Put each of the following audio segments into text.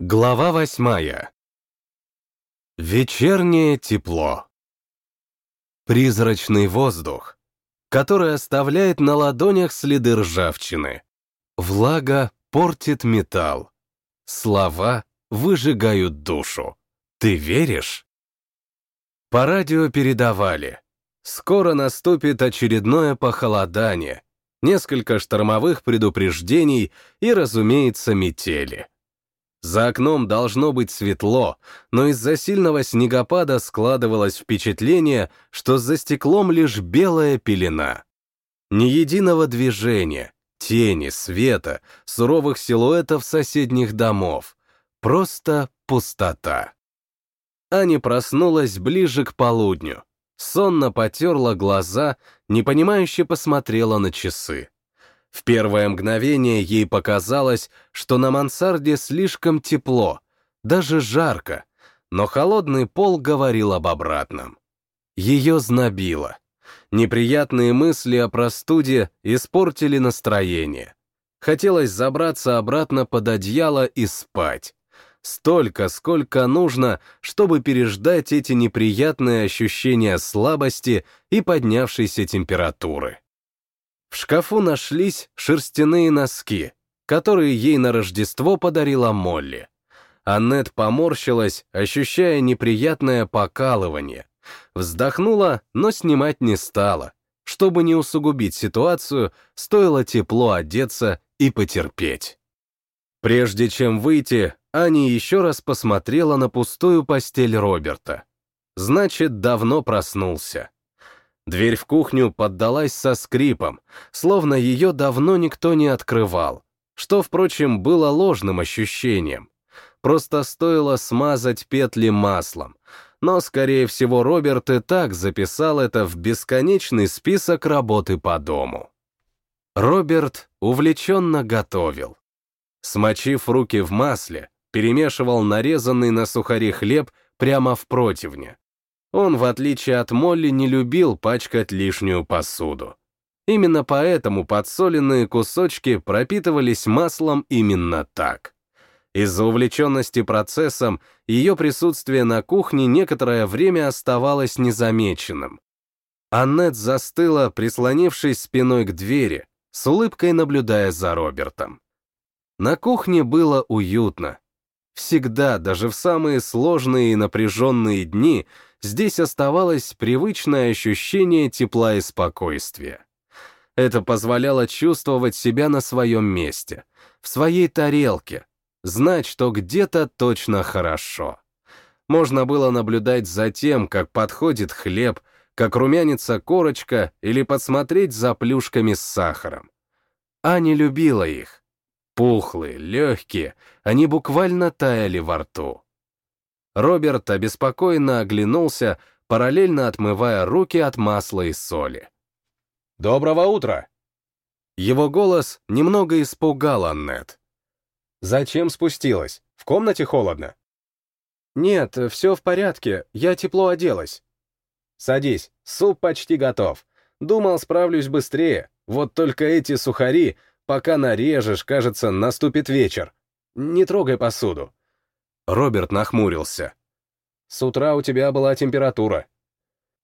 Глава восьмая. Вечернее тепло. Призрачный воздух, который оставляет на ладонях следы ржавчины. Влага портит металл. Слова выжигают душу. Ты веришь? По радио передавали. Скоро наступит очередное похолодание, несколько штормовых предупреждений и, разумеется, метели. За окном должно быть светло, но из-за сильного снегопада складывалось впечатление, что за стеклом лишь белая пелена. Ни единого движения, тени, света, суровых силуэтов соседних домов. Просто пустота. Аня проснулась ближе к полудню. Сонно потерла глаза, непонимающе посмотрела на часы. В первое мгновение ей показалось, что на мансарде слишком тепло, даже жарко, но холодный пол говорил об обратном. Ее знобило. Неприятные мысли о простуде испортили настроение. Хотелось забраться обратно под одеяло и спать. Столько, сколько нужно, чтобы переждать эти неприятные ощущения слабости и поднявшейся температуры. В шкафу нашлись шерстяные носки, которые ей на Рождество подарила Молли. Аннет поморщилась, ощущая неприятное покалывание. Вздохнула, но снимать не стала. Чтобы не усугубить ситуацию, стоило тепло одеться и потерпеть. Прежде чем выйти, Аня еще раз посмотрела на пустую постель Роберта. Значит, давно проснулся. Дверь в кухню поддалась со скрипом, словно ее давно никто не открывал, что, впрочем, было ложным ощущением. Просто стоило смазать петли маслом, но, скорее всего, Роберт и так записал это в бесконечный список работы по дому. Роберт увлеченно готовил. Смочив руки в масле, перемешивал нарезанный на сухари хлеб прямо в противне. Он, в отличие от Молли, не любил пачкать лишнюю посуду. Именно поэтому подсоленные кусочки пропитывались маслом именно так. Из-за увлеченности процессом ее присутствие на кухне некоторое время оставалось незамеченным. Аннет застыла, прислонившись спиной к двери, с улыбкой наблюдая за Робертом. На кухне было уютно. Всегда, даже в самые сложные и напряженные дни, здесь оставалось привычное ощущение тепла и спокойствия. Это позволяло чувствовать себя на своем месте, в своей тарелке, знать, что где-то точно хорошо. Можно было наблюдать за тем, как подходит хлеб, как румянится корочка или подсмотреть за плюшками с сахаром. Аня любила их. Пухлые, легкие, они буквально таяли во рту. Роберт обеспокоенно оглянулся, параллельно отмывая руки от масла и соли. «Доброго утра!» Его голос немного испугал Аннет. «Зачем спустилась? В комнате холодно?» «Нет, все в порядке, я тепло оделась». «Садись, суп почти готов. Думал, справлюсь быстрее, вот только эти сухари, пока нарежешь, кажется, наступит вечер. Не трогай посуду. Роберт нахмурился. «С утра у тебя была температура».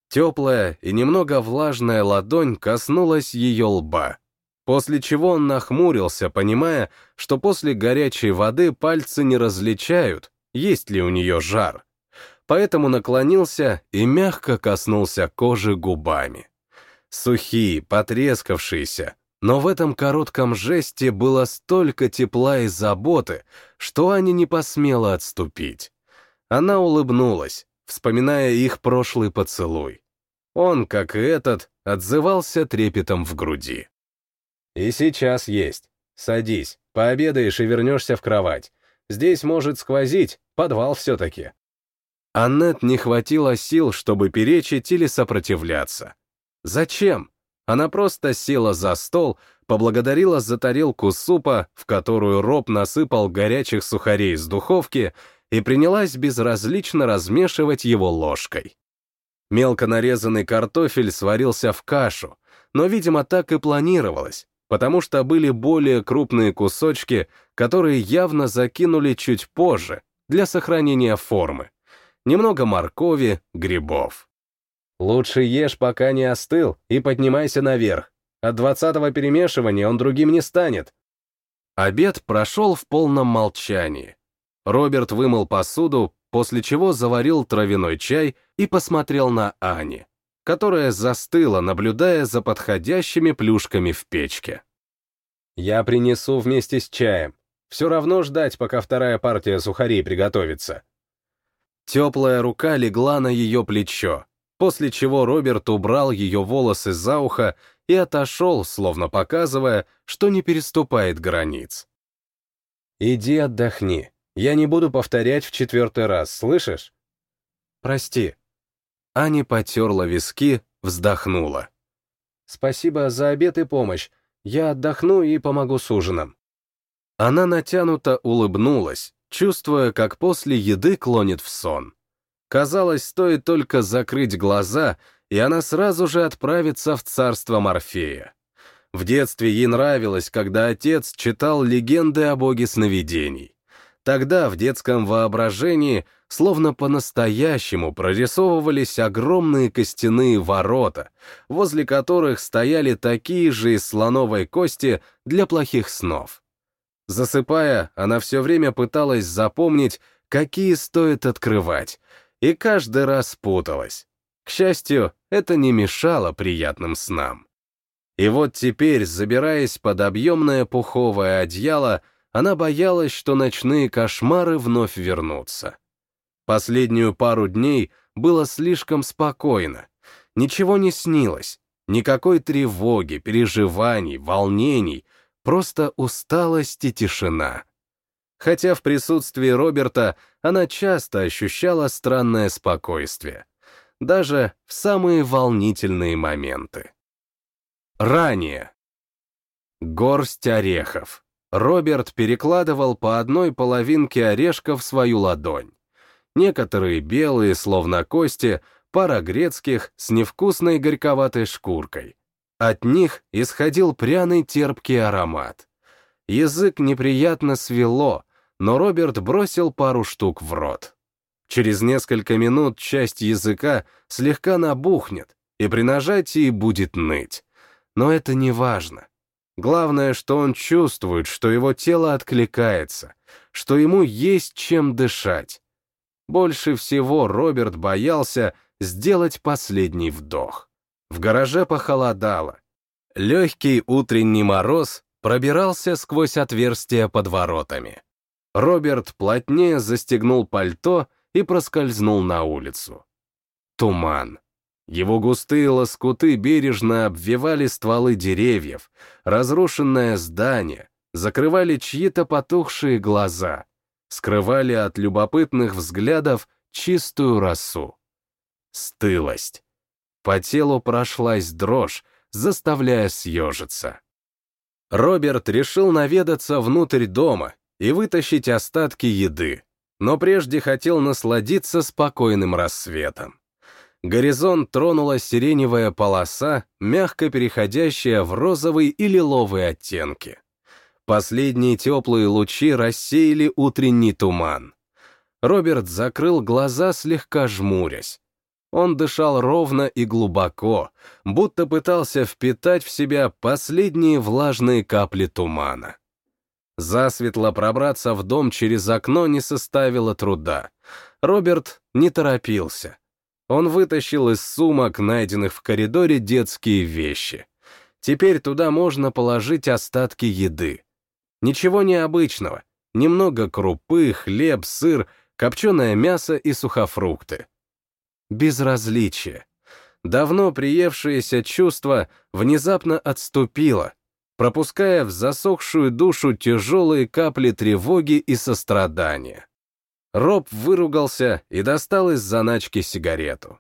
Теплая и немного влажная ладонь коснулась ее лба, после чего он нахмурился, понимая, что после горячей воды пальцы не различают, есть ли у нее жар. Поэтому наклонился и мягко коснулся кожи губами. Сухие, потрескавшиеся, но в этом коротком жесте было столько тепла и заботы, что Аня не посмела отступить. Она улыбнулась, вспоминая их прошлый поцелуй. Он, как и этот, отзывался трепетом в груди. «И сейчас есть. Садись, пообедаешь и вернешься в кровать. Здесь может сквозить, подвал все-таки». Аннет не хватило сил, чтобы перечить или сопротивляться. Зачем? Она просто села за стол, поблагодарила за тарелку супа, в которую Роб насыпал горячих сухарей из духовки, и принялась безразлично размешивать его ложкой. Мелко нарезанный картофель сварился в кашу, но, видимо, так и планировалось. потому что были более крупные кусочки, которые явно закинули чуть позже, для сохранения формы. Немного моркови, грибов. Лучше ешь, пока не остыл, и поднимайся наверх. От двадцатого перемешивания он другим не станет. Обед прошел в полном молчании. Роберт вымыл посуду, после чего заварил травяной чай и посмотрел на Ани, которая застыла, наблюдая за подходящими плюшками в печке. «Я принесу вместе с чаем. Все равно ждать, пока вторая партия сухарей приготовится». Теплая рука легла на ее плечо, после чего Роберт убрал ее волосы за ухо и отошел, словно показывая, что не переступает границ. «Иди отдохни. Я не буду повторять в четвертый раз, слышишь?» «Прости». Аня потерла виски, вздохнула. «Спасибо за обед и помощь. Я отдохну и помогу с ужином». Она натянуто улыбнулась, чувствуя, как после еды клонит в сон. Казалось, стоит только закрыть глаза, и она сразу же отправится в царство Морфея. В детстве ей нравилось, когда отец читал легенды о боге сновидений. Тогда в детском воображении словно по-настоящему прорисовывались огромные костяные ворота, возле которых стояли такие же из слоновой кости для плохих снов. Засыпая, она все время пыталась запомнить, какие стоит открывать, и каждый раз путалась. К счастью, это не мешало приятным снам. И вот теперь, забираясь под объемное пуховое одеяло, она боялась, что ночные кошмары вновь вернутся. Последнюю пару дней было слишком спокойно. Ничего не снилось, никакой тревоги, переживаний, волнений, просто усталость и тишина. Хотя в присутствии Роберта она часто ощущала странное спокойствие, даже в самые волнительные моменты. Ранее. Горсть орехов. Роберт перекладывал по одной половинке орешка в свою ладонь. Некоторые белые, словно кости, пара грецких с невкусной горьковатой шкуркой. От них исходил пряный терпкий аромат. Язык неприятно свело, но Роберт бросил пару штук в рот. Через несколько минут часть языка слегка набухнет, и при нажатии будет ныть. Но это не важно. Главное, что он чувствует, что его тело откликается, что ему есть чем дышать. Больше всего Роберт боялся сделать последний вдох. В гараже похолодало. Легкий утренний мороз пробирался сквозь отверстия под воротами. Роберт плотнее застегнул пальто и проскользнул на улицу. Туман. Его густые лоскуты бережно обвивали стволы деревьев, разрушенное здание, закрывали чьи-то потухшие глаза, скрывали от любопытных взглядов чистую росу. Стылость. По телу прошлась дрожь, заставляя съежиться. Роберт решил наведаться внутрь дома и вытащить остатки еды, но прежде хотел насладиться спокойным рассветом горизонт тронула сиреневая полоса, мягко переходящая в розовый и лиловый оттенки. Последние теплые лучи рассеяли утренний туман. Роберт закрыл глаза, слегка жмурясь. Он дышал ровно и глубоко, будто пытался впитать в себя последние влажные капли тумана. Засветло пробраться в дом через окно не составило труда. Роберт не торопился. Он вытащил из сумок, найденных в коридоре, детские вещи. Теперь туда можно положить остатки еды. Ничего необычного. Немного крупы, хлеб, сыр, копченое мясо и сухофрукты. Безразличие. Давно приевшееся чувство внезапно отступило, пропуская в засохшую душу тяжелые капли тревоги и сострадания. Роб выругался и достал из заначки сигарету.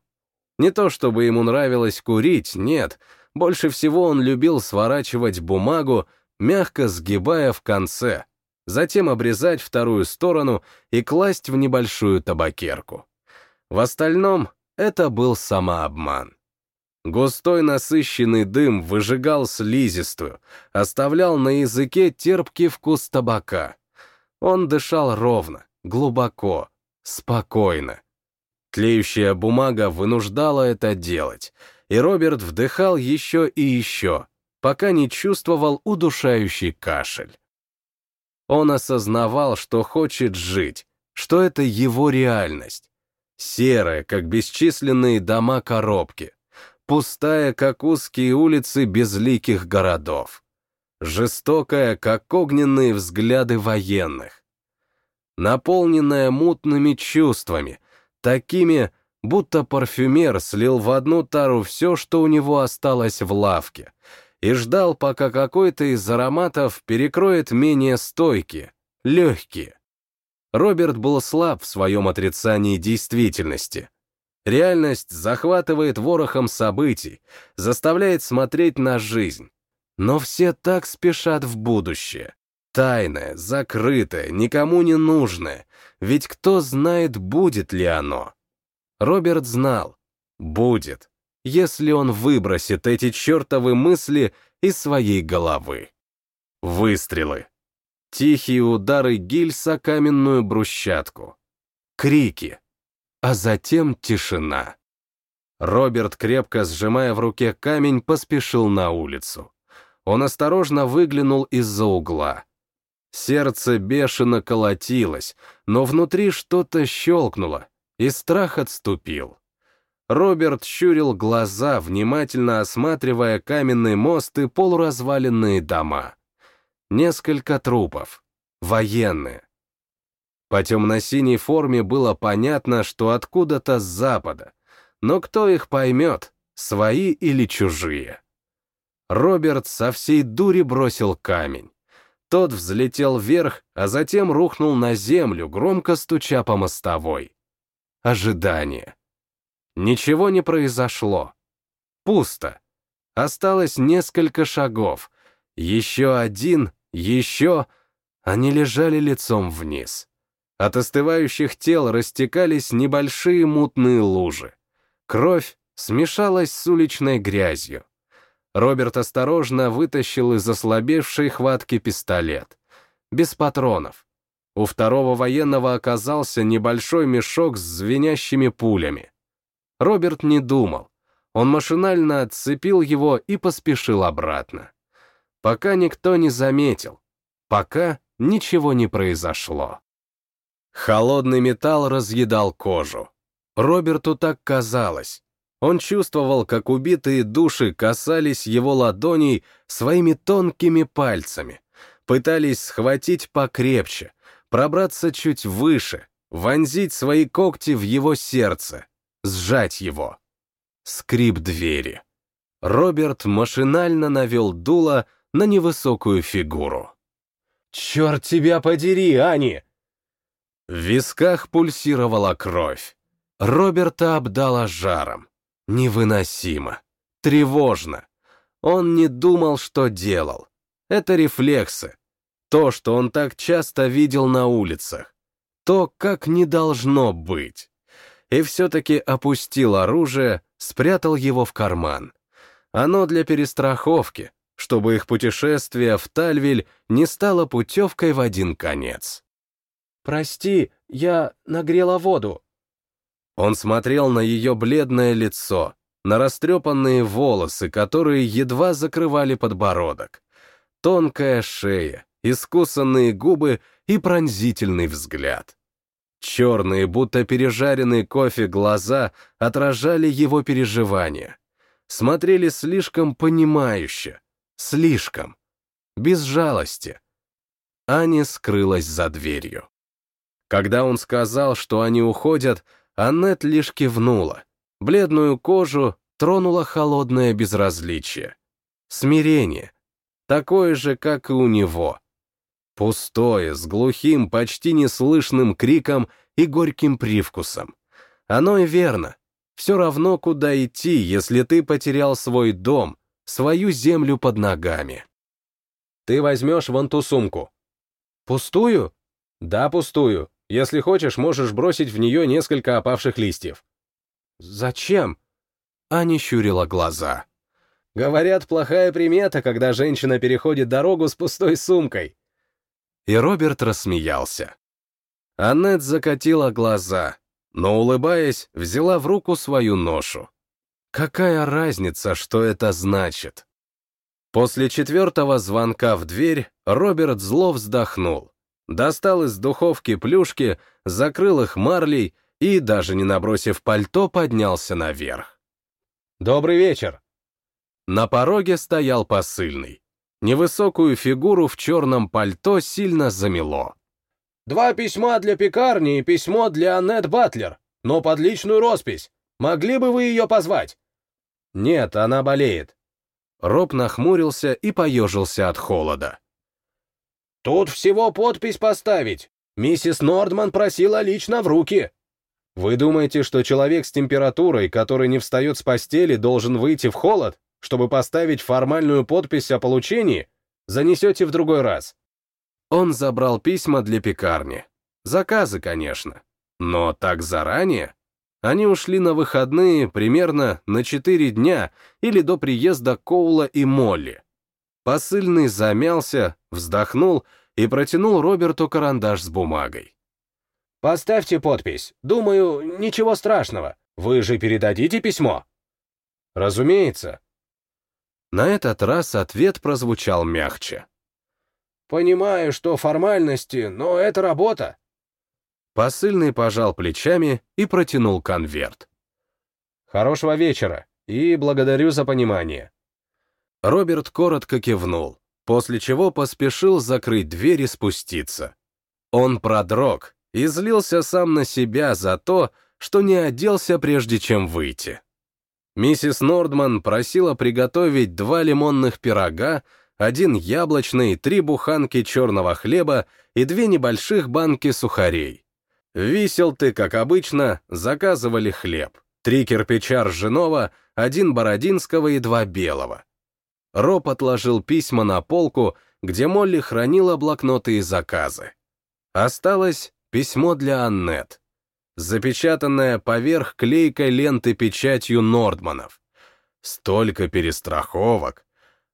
Не то чтобы ему нравилось курить, нет, больше всего он любил сворачивать бумагу, мягко сгибая в конце, затем обрезать вторую сторону и класть в небольшую табакерку. В остальном это был самообман. Густой насыщенный дым выжигал слизистую, оставлял на языке терпкий вкус табака. Он дышал ровно, глубоко, спокойно. Тлеющая бумага вынуждала это делать, и Роберт вдыхал еще и еще, пока не чувствовал удушающий кашель. Он осознавал, что хочет жить, что это его реальность. Серая, как бесчисленные дома-коробки, пустая, как узкие улицы безликих городов, жестокая, как огненные взгляды военных, наполненная мутными чувствами, такими, будто парфюмер слил в одну тару все, что у него осталось в лавке, и ждал, пока какой-то из ароматов перекроет менее стойкие, легкие. Роберт был слаб в своем отрицании действительности. Реальность захватывает ворохом событий, заставляет смотреть на жизнь. Но все так спешат в будущее. Тайное, закрытое, никому не нужное. Ведь кто знает, будет ли оно. Роберт знал. Будет, если он выбросит эти чертовы мысли из своей головы. Выстрелы. Тихие удары гильса каменную брусчатку. Крики. А затем тишина. Роберт, крепко сжимая в руке камень, поспешил на улицу. Он осторожно выглянул из-за угла. Сердце бешено колотилось, но внутри что-то щелкнуло, и страх отступил. Роберт щурил глаза, внимательно осматривая каменный мост и полуразваленные дома. Несколько трупов. Военные. По темно-синей форме было понятно, что откуда-то с запада. Но кто их поймет, свои или чужие? Роберт со всей дури бросил камень. Тот взлетел вверх, а затем рухнул на землю, громко стуча по мостовой. Ожидание. Ничего не произошло. Пусто. Осталось несколько шагов. Еще один еще... Они лежали лицом вниз. От остывающих тел растекались небольшие мутные лужи. Кровь смешалась с уличной грязью. Роберт осторожно вытащил из ослабевшей хватки пистолет. Без патронов. У второго военного оказался небольшой мешок с звенящими пулями. Роберт не думал. Он машинально отцепил его и поспешил обратно пока никто не заметил, пока ничего не произошло. Холодный металл разъедал кожу. Роберту так казалось. Он чувствовал, как убитые души касались его ладоней своими тонкими пальцами, пытались схватить покрепче, пробраться чуть выше, вонзить свои когти в его сердце, сжать его. Скрип двери. Роберт машинально навел дуло на невысокую фигуру. «Черт тебя подери, Ани!» В висках пульсировала кровь. Роберта обдала жаром. Невыносимо. Тревожно. Он не думал, что делал. Это рефлексы. То, что он так часто видел на улицах. То, как не должно быть. И все-таки опустил оружие, спрятал его в карман. Оно для перестраховки, чтобы их путешествие в Тальвиль не стало путевкой в один конец. «Прости, я нагрела воду». Он смотрел на ее бледное лицо, на растрепанные волосы, которые едва закрывали подбородок, тонкая шея, искусанные губы и пронзительный взгляд. Черные, будто пережаренный кофе глаза отражали его переживания. Смотрели слишком понимающе, Слишком. Без жалости. Аня скрылась за дверью. Когда он сказал, что они уходят, Аннет лишь кивнула. Бледную кожу тронуло холодное безразличие. Смирение. Такое же, как и у него. Пустое, с глухим, почти неслышным криком и горьким привкусом. Оно и верно. Все равно, куда идти, если ты потерял свой дом, свою землю под ногами. Ты возьмешь вон ту сумку. Пустую? Да, пустую. Если хочешь, можешь бросить в нее несколько опавших листьев. Зачем? Аня щурила глаза. «Говорят, плохая примета, когда женщина переходит дорогу с пустой сумкой». И Роберт рассмеялся. Аннет закатила глаза, но, улыбаясь, взяла в руку свою ношу. Какая разница, что это значит? После четвертого звонка в дверь Роберт зло вздохнул. Достал из духовки плюшки, закрыл их марлей и, даже не набросив пальто, поднялся наверх. «Добрый вечер!» На пороге стоял посыльный. Невысокую фигуру в черном пальто сильно замело. «Два письма для пекарни и письмо для Аннет Батлер, но под личную роспись. Могли бы вы ее позвать?» «Нет, она болеет». Роб нахмурился и поежился от холода. «Тут всего подпись поставить. Миссис Нордман просила лично в руки». «Вы думаете, что человек с температурой, который не встает с постели, должен выйти в холод, чтобы поставить формальную подпись о получении? Занесете в другой раз». Он забрал письма для пекарни. Заказы, конечно. Но так заранее? Они ушли на выходные примерно на 4 дня или до приезда Коула и Молли. Посыльный замялся, вздохнул и протянул Роберту карандаш с бумагой. «Поставьте подпись. Думаю, ничего страшного. Вы же передадите письмо?» «Разумеется». На этот раз ответ прозвучал мягче. «Понимаю, что формальности, но это работа. Посыльный пожал плечами и протянул конверт. «Хорошего вечера и благодарю за понимание». Роберт коротко кивнул, после чего поспешил закрыть дверь и спуститься. Он продрог и злился сам на себя за то, что не оделся, прежде чем выйти. Миссис Нордман просила приготовить два лимонных пирога, один яблочный, три буханки черного хлеба и две небольших банки сухарей. Висел ты, как обычно, заказывали хлеб. Три кирпича ржаного, один бородинского и два белого. Роб отложил письма на полку, где Молли хранила блокноты и заказы. Осталось письмо для Аннет, запечатанное поверх клейкой ленты печатью Нордманов. Столько перестраховок.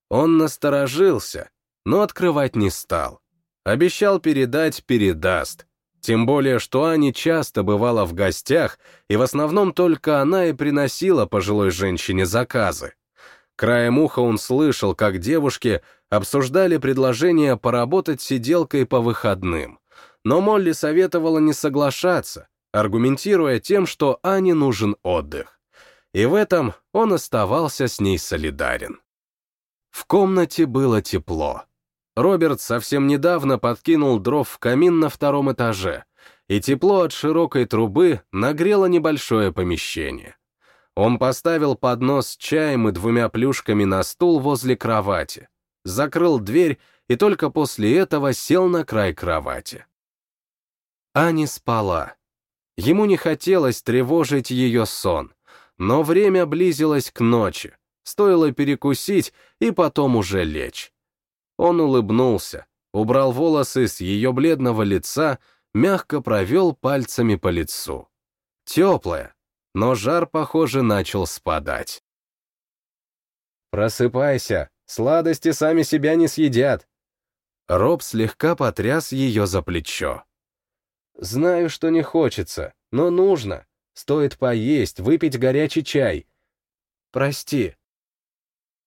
Он насторожился, но открывать не стал. Обещал передать, передаст. Тем более, что Аня часто бывала в гостях, и в основном только она и приносила пожилой женщине заказы. Краем уха он слышал, как девушки обсуждали предложение поработать сиделкой по выходным. Но Молли советовала не соглашаться, аргументируя тем, что Ане нужен отдых. И в этом он оставался с ней солидарен. В комнате было тепло. Роберт совсем недавно подкинул дров в камин на втором этаже, и тепло от широкой трубы нагрело небольшое помещение. Он поставил поднос с чаем и двумя плюшками на стул возле кровати, закрыл дверь и только после этого сел на край кровати. Ани спала. Ему не хотелось тревожить ее сон, но время близилось к ночи, стоило перекусить и потом уже лечь. Он улыбнулся, убрал волосы с ее бледного лица, мягко провел пальцами по лицу. Теплое, но жар, похоже, начал спадать. «Просыпайся, сладости сами себя не съедят». Роб слегка потряс ее за плечо. «Знаю, что не хочется, но нужно. Стоит поесть, выпить горячий чай. Прости».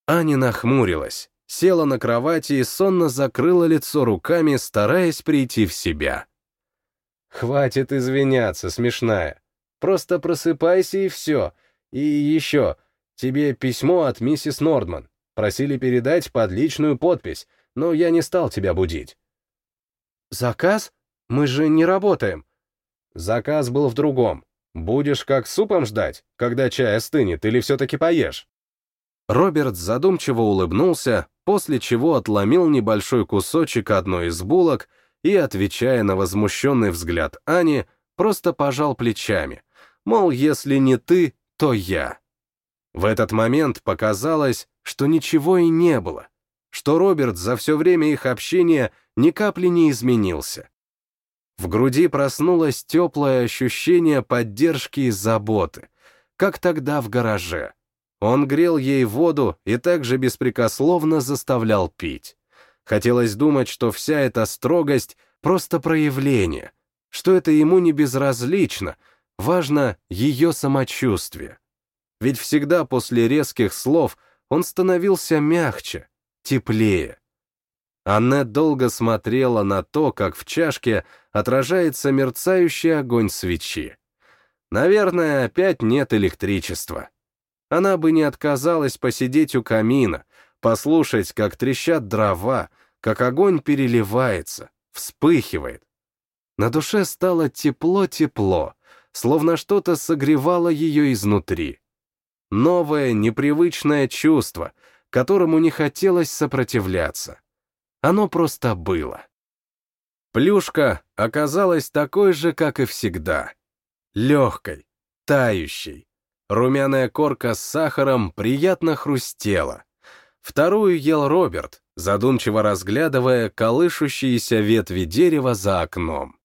Аня нахмурилась села на кровати и сонно закрыла лицо руками, стараясь прийти в себя. «Хватит извиняться, смешная. Просто просыпайся и все. И еще, тебе письмо от миссис Нордман. Просили передать под личную подпись, но я не стал тебя будить». «Заказ? Мы же не работаем». «Заказ был в другом. Будешь как супом ждать, когда чай остынет, или все-таки поешь?» Роберт задумчиво улыбнулся, после чего отломил небольшой кусочек одной из булок и, отвечая на возмущенный взгляд Ани, просто пожал плечами, мол, если не ты, то я. В этот момент показалось, что ничего и не было, что Роберт за все время их общения ни капли не изменился. В груди проснулось теплое ощущение поддержки и заботы, как тогда в гараже — Он грел ей воду и также беспрекословно заставлял пить. Хотелось думать, что вся эта строгость — просто проявление, что это ему не безразлично, важно ее самочувствие. Ведь всегда после резких слов он становился мягче, теплее. Аннет долго смотрела на то, как в чашке отражается мерцающий огонь свечи. Наверное, опять нет электричества. Она бы не отказалась посидеть у камина, послушать, как трещат дрова, как огонь переливается, вспыхивает. На душе стало тепло-тепло, словно что-то согревало ее изнутри. Новое, непривычное чувство, которому не хотелось сопротивляться. Оно просто было. Плюшка оказалась такой же, как и всегда. Легкой, тающей. Румяная корка с сахаром приятно хрустела. Вторую ел Роберт, задумчиво разглядывая колышущиеся ветви дерева за окном.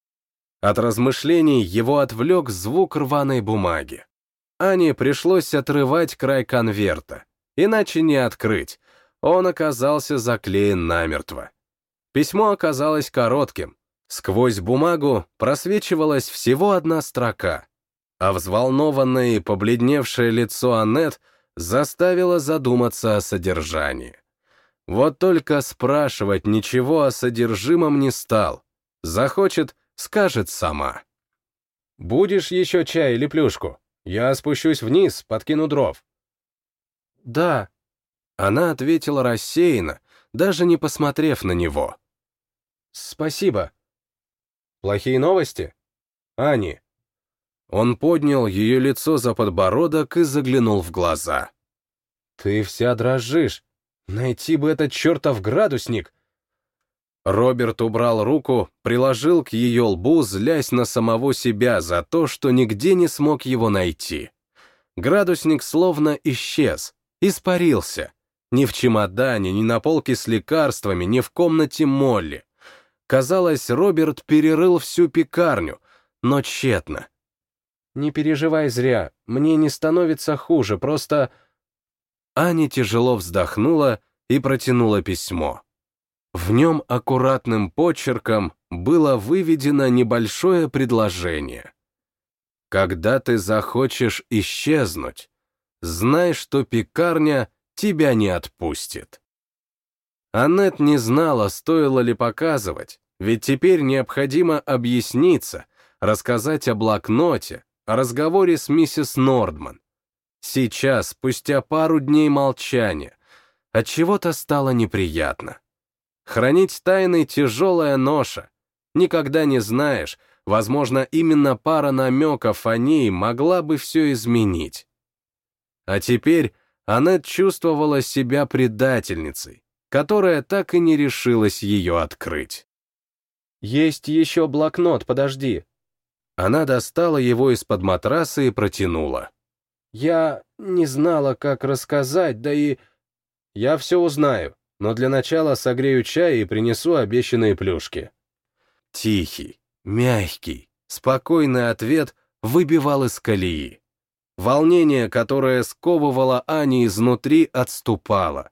От размышлений его отвлек звук рваной бумаги. Ане пришлось отрывать край конверта, иначе не открыть. Он оказался заклеен намертво. Письмо оказалось коротким. Сквозь бумагу просвечивалась всего одна строка, а взволнованное и побледневшее лицо Аннет заставило задуматься о содержании. Вот только спрашивать ничего о содержимом не стал. Захочет, скажет сама. «Будешь еще чай или плюшку?» Я спущусь вниз, подкину дров. Да. Она ответила рассеянно, даже не посмотрев на него. Спасибо. Плохие новости? Ани. Он поднял ее лицо за подбородок и заглянул в глаза. Ты вся дрожишь. Найти бы этот чертов градусник. Роберт убрал руку, приложил к ее лбу, злясь на самого себя за то, что нигде не смог его найти. Градусник словно исчез, испарился. Ни в чемодане, ни на полке с лекарствами, ни в комнате Молли. Казалось, Роберт перерыл всю пекарню, но тщетно. «Не переживай зря, мне не становится хуже, просто...» Аня тяжело вздохнула и протянула письмо. В нем аккуратным почерком было выведено небольшое предложение. «Когда ты захочешь исчезнуть, знай, что пекарня тебя не отпустит». Аннет не знала, стоило ли показывать, ведь теперь необходимо объясниться, рассказать о блокноте, о разговоре с миссис Нордман. Сейчас, спустя пару дней молчания, от чего то стало неприятно. Хранить тайны — тяжелая ноша. Никогда не знаешь, возможно, именно пара намеков о ней могла бы все изменить. А теперь Аннет чувствовала себя предательницей, которая так и не решилась ее открыть. «Есть еще блокнот, подожди». Она достала его из-под матраса и протянула. «Я не знала, как рассказать, да и...» «Я все узнаю», но для начала согрею чай и принесу обещанные плюшки. Тихий, мягкий, спокойный ответ выбивал из колеи. Волнение, которое сковывало Ани изнутри, отступало.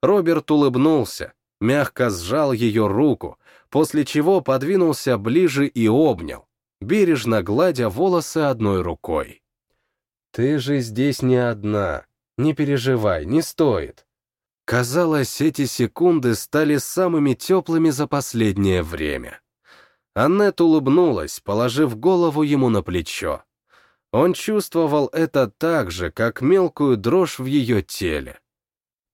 Роберт улыбнулся, мягко сжал ее руку, после чего подвинулся ближе и обнял, бережно гладя волосы одной рукой. «Ты же здесь не одна. Не переживай, не стоит. Казалось, эти секунды стали самыми теплыми за последнее время. Аннет улыбнулась, положив голову ему на плечо. Он чувствовал это так же, как мелкую дрожь в ее теле.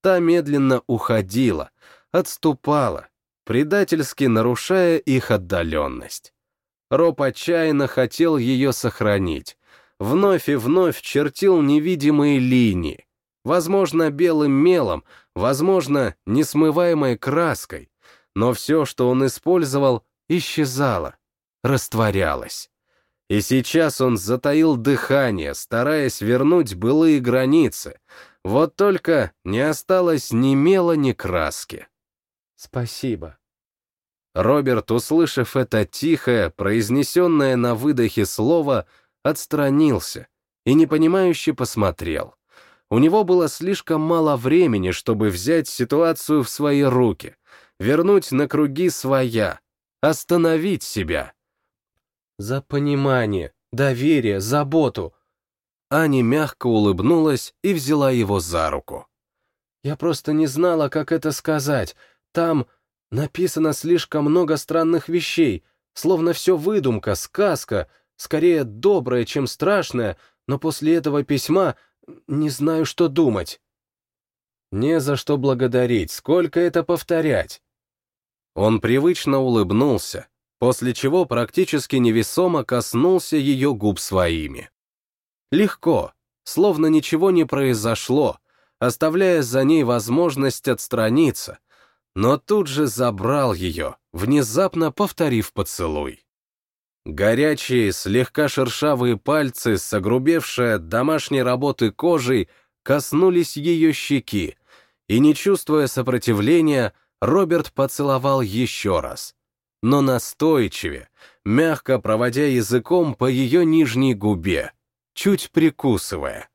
Та медленно уходила, отступала, предательски нарушая их отдаленность. Роб отчаянно хотел ее сохранить, вновь и вновь чертил невидимые линии, возможно, белым мелом, возможно, несмываемой краской, но все, что он использовал, исчезало, растворялось. И сейчас он затаил дыхание, стараясь вернуть былые границы. Вот только не осталось ни мела, ни краски. «Спасибо». Роберт, услышав это тихое, произнесенное на выдохе слово, отстранился и непонимающе посмотрел. У него было слишком мало времени, чтобы взять ситуацию в свои руки, вернуть на круги своя, остановить себя. За понимание, доверие, заботу. Аня мягко улыбнулась и взяла его за руку. Я просто не знала, как это сказать. Там написано слишком много странных вещей, словно все выдумка, сказка, скорее добрая, чем страшная, но после этого письма не знаю, что думать. Не за что благодарить, сколько это повторять. Он привычно улыбнулся, после чего практически невесомо коснулся ее губ своими. Легко, словно ничего не произошло, оставляя за ней возможность отстраниться, но тут же забрал ее, внезапно повторив поцелуй. Горячие, слегка шершавые пальцы, согрубевшие от домашней работы кожей, коснулись ее щеки, и, не чувствуя сопротивления, Роберт поцеловал еще раз. Но настойчивее, мягко проводя языком по ее нижней губе, чуть прикусывая.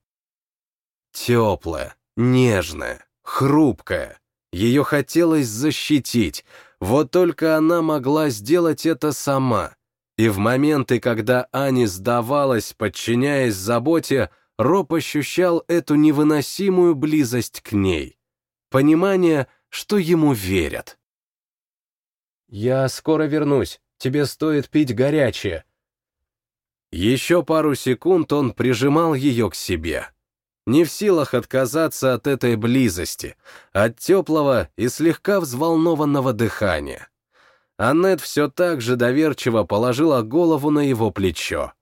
Теплая, нежная, хрупкая. Ее хотелось защитить, вот только она могла сделать это сама. И в моменты, когда Ани сдавалась, подчиняясь заботе, Роб ощущал эту невыносимую близость к ней. Понимание, что ему верят. «Я скоро вернусь. Тебе стоит пить горячее». Еще пару секунд он прижимал ее к себе. Не в силах отказаться от этой близости, от теплого и слегка взволнованного дыхания. Аннет все так же доверчиво положила голову на его плечо.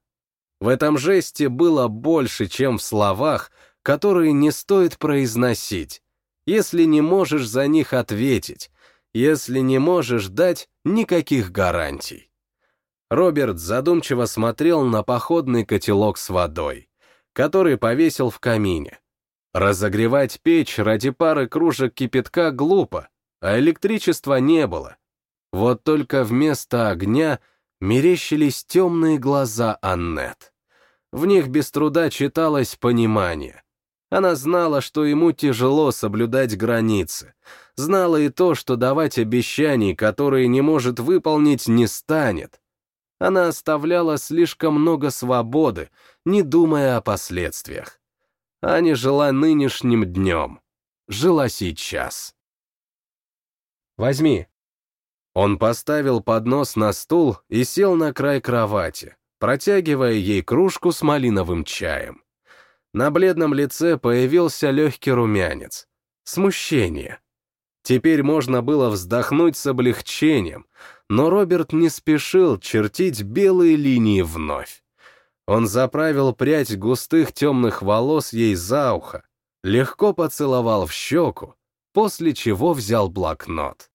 В этом жесте было больше, чем в словах, которые не стоит произносить, если не можешь за них ответить, если не можешь дать никаких гарантий. Роберт задумчиво смотрел на походный котелок с водой, который повесил в камине. Разогревать печь ради пары кружек кипятка глупо, а электричества не было. Вот только вместо огня мерещились темные глаза Аннет. В них без труда читалось понимание. Она знала, что ему тяжело соблюдать границы. Знала и то, что давать обещаний, которые не может выполнить, не станет. Она оставляла слишком много свободы, не думая о последствиях. Аня жила нынешним днем. Жила сейчас. «Возьми». Он поставил поднос на стул и сел на край кровати, протягивая ей кружку с малиновым чаем. На бледном лице появился легкий румянец. Смущение. Теперь можно было вздохнуть с облегчением, но Роберт не спешил чертить белые линии вновь. Он заправил прядь густых темных волос ей за ухо, легко поцеловал в щеку, после чего взял блокнот.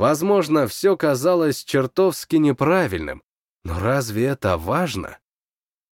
Возможно, все казалось чертовски неправильным, но разве это важно?